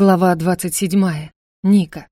Глава 27. Ника.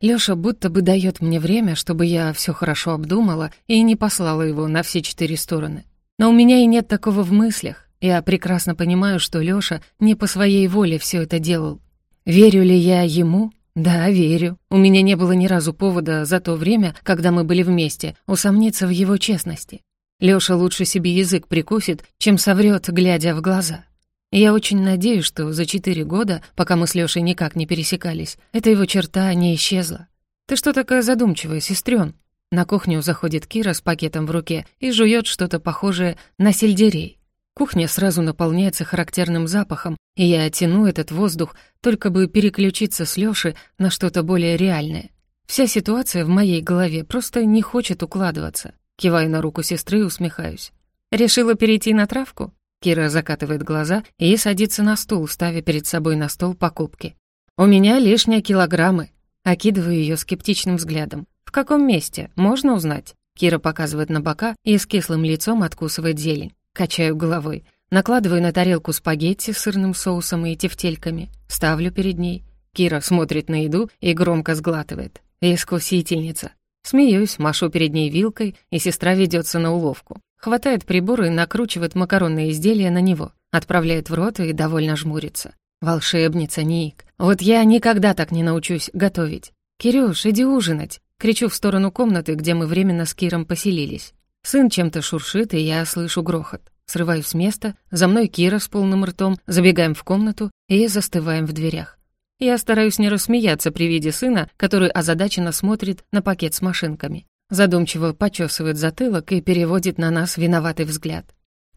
Лёша будто бы даёт мне время, чтобы я всё хорошо обдумала и не послала его на все четыре стороны. Но у меня и нет такого в мыслях. Я прекрасно понимаю, что Лёша не по своей воле всё это делал. Верю ли я ему? Да, верю. У меня не было ни разу повода за то время, когда мы были вместе, усомниться в его честности. Лёша лучше себе язык прикусит, чем соврёт, глядя в глаза. Я очень надеюсь, что за четыре года, пока мы с Лёшей никак не пересекались, эта его черта не исчезла. «Ты что такая задумчивая, сестрён?» На кухню заходит Кира с пакетом в руке и жует что-то похожее на сельдерей. Кухня сразу наполняется характерным запахом, и я тяну этот воздух, только бы переключиться с Лёши на что-то более реальное. Вся ситуация в моей голове просто не хочет укладываться. Киваю на руку сестры и усмехаюсь. «Решила перейти на травку?» Кира закатывает глаза и садится на стул, ставя перед собой на стол покупки. «У меня лишние килограммы». Окидываю ее скептичным взглядом. «В каком месте? Можно узнать?» Кира показывает на бока и с кислым лицом откусывает зелень. Качаю головой. Накладываю на тарелку спагетти с сырным соусом и тефтельками. Ставлю перед ней. Кира смотрит на еду и громко сглатывает. Искусительница. Смеюсь, машу перед ней вилкой, и сестра ведется на уловку. Хватает прибор и накручивает макаронные изделия на него, отправляет в рот и довольно жмурится. «Волшебница, Ник! Вот я никогда так не научусь готовить. Кирюш, иди ужинать!» Кричу в сторону комнаты, где мы временно с Киром поселились. Сын чем-то шуршит, и я слышу грохот. Срываюсь с места, за мной Кира с полным ртом, забегаем в комнату и застываем в дверях. Я стараюсь не рассмеяться при виде сына, который озадаченно смотрит на пакет с машинками. Задумчиво почесывает затылок и переводит на нас виноватый взгляд.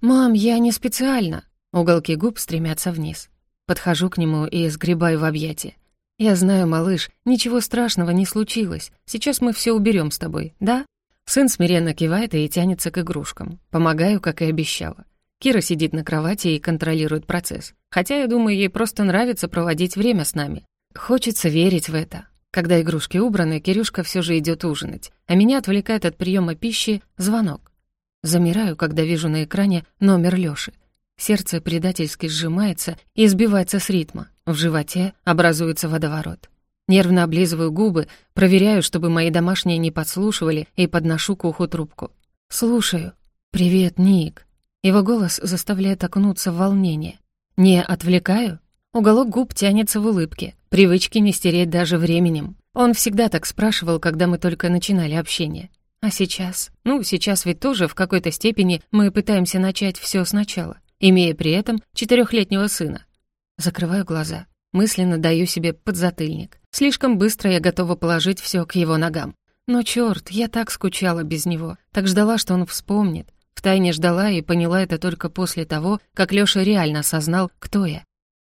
«Мам, я не специально!» Уголки губ стремятся вниз. Подхожу к нему и сгребаю в объятия. «Я знаю, малыш, ничего страшного не случилось. Сейчас мы все уберем с тобой, да?» Сын смиренно кивает и тянется к игрушкам. Помогаю, как и обещала. Кира сидит на кровати и контролирует процесс. Хотя, я думаю, ей просто нравится проводить время с нами. Хочется верить в это. Когда игрушки убраны, Кирюшка все же идет ужинать, а меня отвлекает от приема пищи звонок. Замираю, когда вижу на экране номер Лёши. Сердце предательски сжимается и сбивается с ритма. В животе образуется водоворот. Нервно облизываю губы, проверяю, чтобы мои домашние не подслушивали, и подношу к уху трубку. «Слушаю. Привет, Ник». Его голос заставляет окунуться в волнение. «Не отвлекаю?» Уголок губ тянется в улыбке. Привычки не стереть даже временем. Он всегда так спрашивал, когда мы только начинали общение. А сейчас? Ну, сейчас ведь тоже в какой-то степени мы пытаемся начать все сначала, имея при этом четырехлетнего сына. Закрываю глаза. Мысленно даю себе подзатыльник. Слишком быстро я готова положить все к его ногам. Но черт, я так скучала без него, так ждала, что он вспомнит. Втайне ждала и поняла это только после того, как Лёша реально осознал, кто я.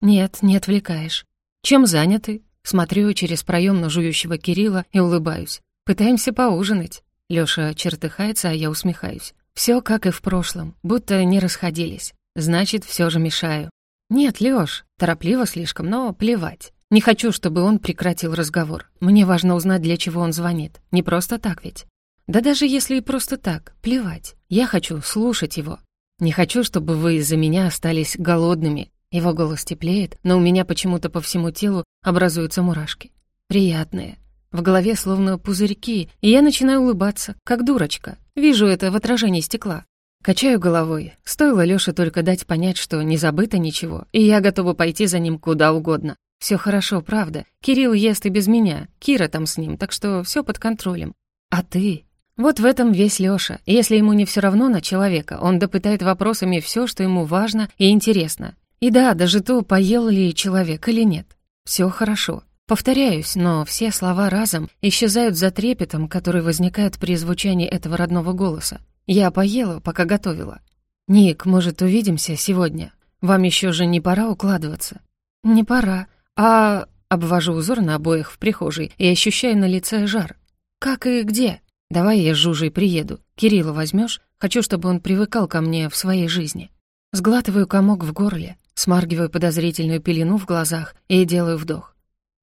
«Нет, не отвлекаешь. «Чем заняты?» Смотрю через проем на жующего Кирилла и улыбаюсь. «Пытаемся поужинать». Лёша чертыхается, а я усмехаюсь. Все как и в прошлом, будто не расходились. Значит, все же мешаю. «Нет, Лёш, торопливо слишком, но плевать. Не хочу, чтобы он прекратил разговор. Мне важно узнать, для чего он звонит. Не просто так ведь. Да даже если и просто так, плевать. Я хочу слушать его. Не хочу, чтобы вы из-за меня остались голодными его голос теплеет, но у меня почему-то по всему телу образуются мурашки. Приятные. В голове словно пузырьки, и я начинаю улыбаться, как дурочка. Вижу это в отражении стекла. Качаю головой. Стоило Лёше только дать понять, что не забыто ничего, и я готова пойти за ним куда угодно. Все хорошо, правда. Кирилл ест и без меня, Кира там с ним, так что все под контролем. А ты? Вот в этом весь Лёша. Если ему не все равно на человека, он допытает вопросами все, что ему важно и интересно. И да, даже то, поел ли человек или нет. Все хорошо. Повторяюсь, но все слова разом исчезают за трепетом, который возникает при звучании этого родного голоса. Я поела, пока готовила. «Ник, может, увидимся сегодня? Вам еще же не пора укладываться?» «Не пора. А...» Обвожу узор на обоих в прихожей и ощущаю на лице жар. «Как и где?» «Давай я с Жужей приеду. Кирилла возьмешь? Хочу, чтобы он привыкал ко мне в своей жизни». Сглатываю комок в горле. Смаргиваю подозрительную пелену в глазах и делаю вдох.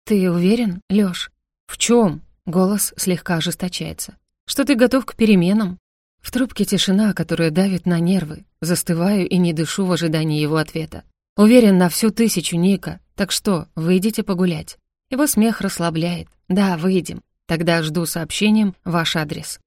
«Ты уверен, Лёш?» «В чём?» Голос слегка ожесточается. «Что ты готов к переменам?» В трубке тишина, которая давит на нервы. Застываю и не дышу в ожидании его ответа. Уверен на всю тысячу, Ника. Так что, выйдете погулять?» Его смех расслабляет. «Да, выйдем. Тогда жду сообщением ваш адрес».